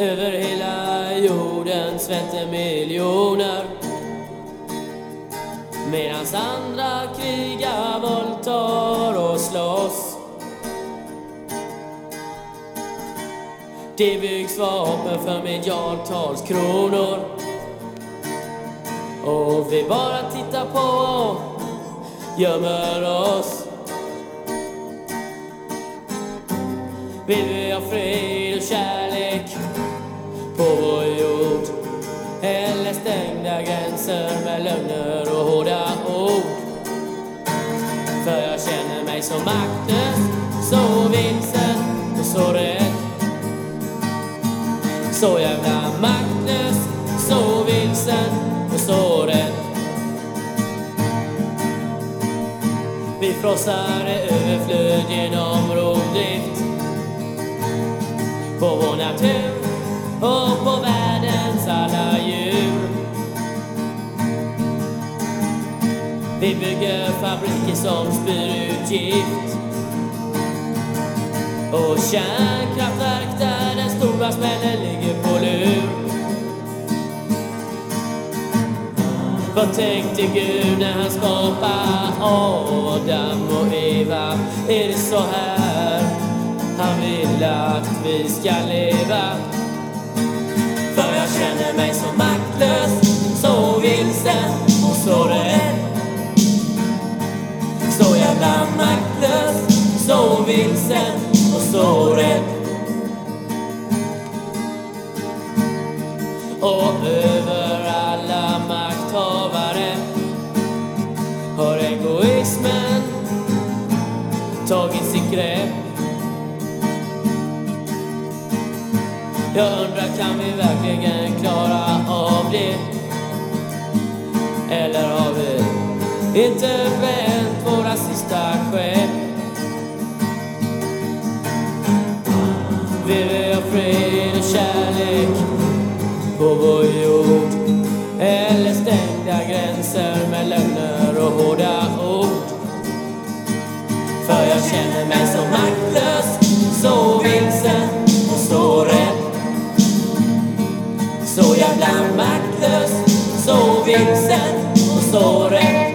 Över hela jorden svälter miljoner. Medan andra krigar, våldtar och slåss. Det byggs vapen för miljardtals kronor. Och vi bara tittar på och gömmer oss. Vill vi ha fred? Gränser med lögner och hårda ord. För jag känner mig så maktlös, så vilsen och så rädd. Så jävla maktlös, så vilsen och så rädd. Vi frossar överflöd genom rovdrift. Vi bygger fabriker som spyr ut gift och kärnkraftverk där den stora smällen ligger på lur. Vad tänkte Gud när han skapade Adam och Eva? Är det så här han vill att vi ska leva? För jag känner mig så maktlös, jävla maktlös, så vilsen och så rädd. Och över alla makthavare har egoismen tagit sitt grepp. Jag undrar, kan vi verkligen inte vänt våra sista skepp? Vill ha fred och kärlek på vår jord? Eller stängda gränser med lögner och hårda ord? För jag känner mig så maktlös, så vilsen och så rädd så jävla maktlös, så vilsen och så rädd